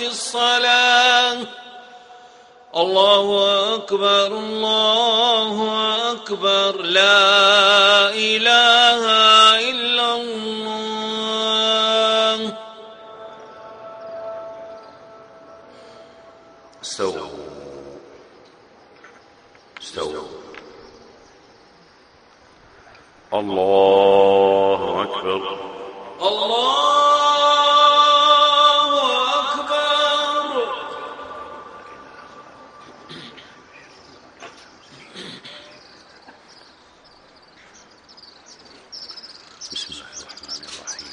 الصلاة. الله أكبر الله أكبر. لا إله إلا الله. استووا. استووا. الله أكبر. الله أكبر بسم الله الرحمن الرحيم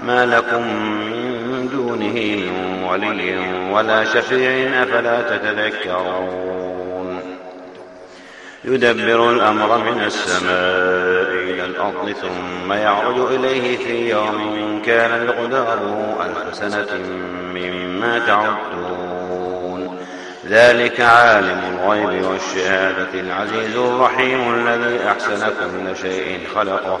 ما لكم من دونه من ولي ولا شفيع أفلا تتذكرون. يدبر الأمر من السماء إلى الأرض ثم يعرج إليه في يوم كان مقداره ألف سنة مما تعدون. ذلك عالم الغيب والشهادة العزيز الرحيم الذي أحسن كل شيء خلقه.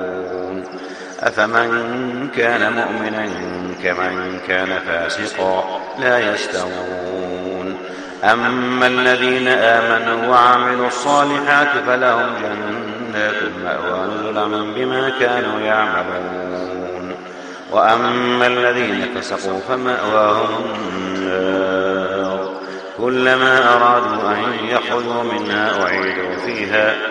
أفمن كان مؤمنا كمن كان فاسقا لا يستوون. أما الذين آمنوا وعملوا الصالحات فلهم جنات المأوى نزلا بما كانوا يعملون. وأما الذين فسقوا فمأواهم النار. كلما أرادوا أن يخرجوا منها أعيدوا فيها.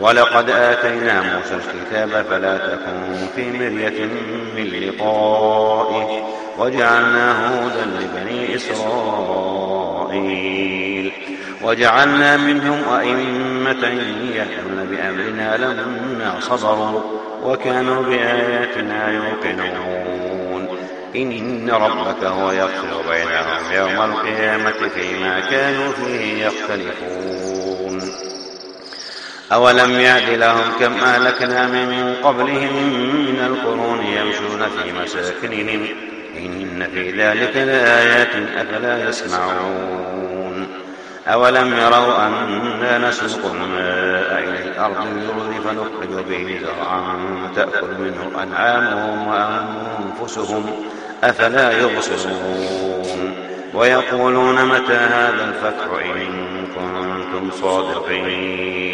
ولقد آتينا موسى الكتاب فلا تكن في مرية من لقائه وجعلناه هدى لبني إسرائيل وجعلنا منهم أئمة يهدون بأمرنا لما صبروا وكانوا بآياتنا يوقنون. إن ربك هو يفصل بينهم يوم القيامة فيما كانوا فيه يختلفون. أولم يعد لهم كم أهلكنا من قبلهم من القرون يمشون في مساكنهم. إن في ذلك لآيات أفلا يسمعون. أولم يروا أنا نسوق الماء إلى الأرض الأرض فنخرج به زرعا تأكل منه أنعامهم وأنفسهم. أفلا يبصرون. ويقولون متى هذا الفتح إن كنتم صادقين؟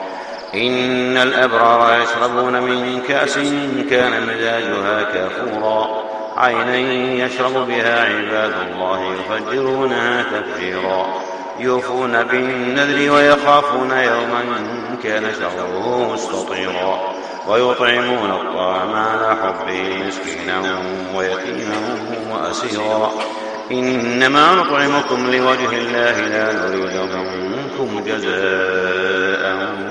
إن الأبرار يشربون من كأس كان مزاجها كافورا. عينا يشرب بها عباد الله يفجرونها تفجيرا. يوفون بالنذر ويخافون يوما كان شره مستطيرا. ويطعمون الطعام على حبه مسكينا ويتيما وأسيرا. إنما نطعمكم لوجه الله لا نريد منكم جزاء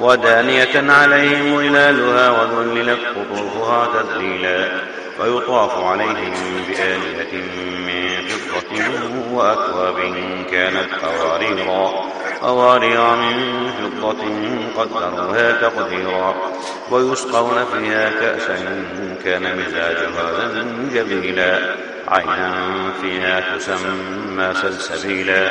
ودانية عليهم ظلالها وذللت قطوفها تذليلا ويطاف عليهم بآلية من فضة وأكواب كانت قواريرا. قوارير من فضة قدروها تقديرا ويسقون فيها كأسا كان مزاجها زنجبيلا عينا فيها تسمى سلسبيلا.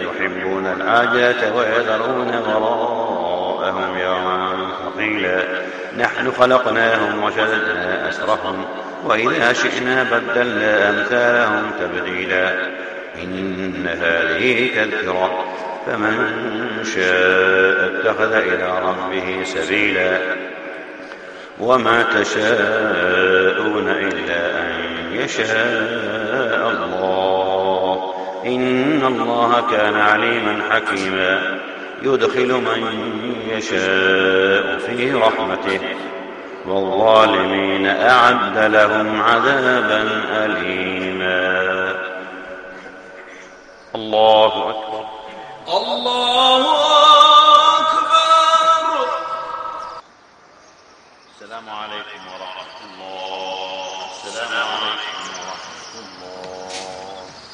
يحبون العاجلة ويذرون وراءهم يوما ثقيلا. نحن خلقناهم وشددنا أسرهم وإذا شئنا بدلنا أمثالهم تبديلا. إن هذه تذكرة فمن شاء اتخذ إلى ربه سبيلا. وما تشاءون إلا أن يشاء الله. إن الله كان عليما حكيما. يدخل من يشاء في رحمته. والظالمين أعد لهم عذابا أليما. الله أكبر. الله أكبر. السلام عليكم ورحمة الله. السلام عليكم.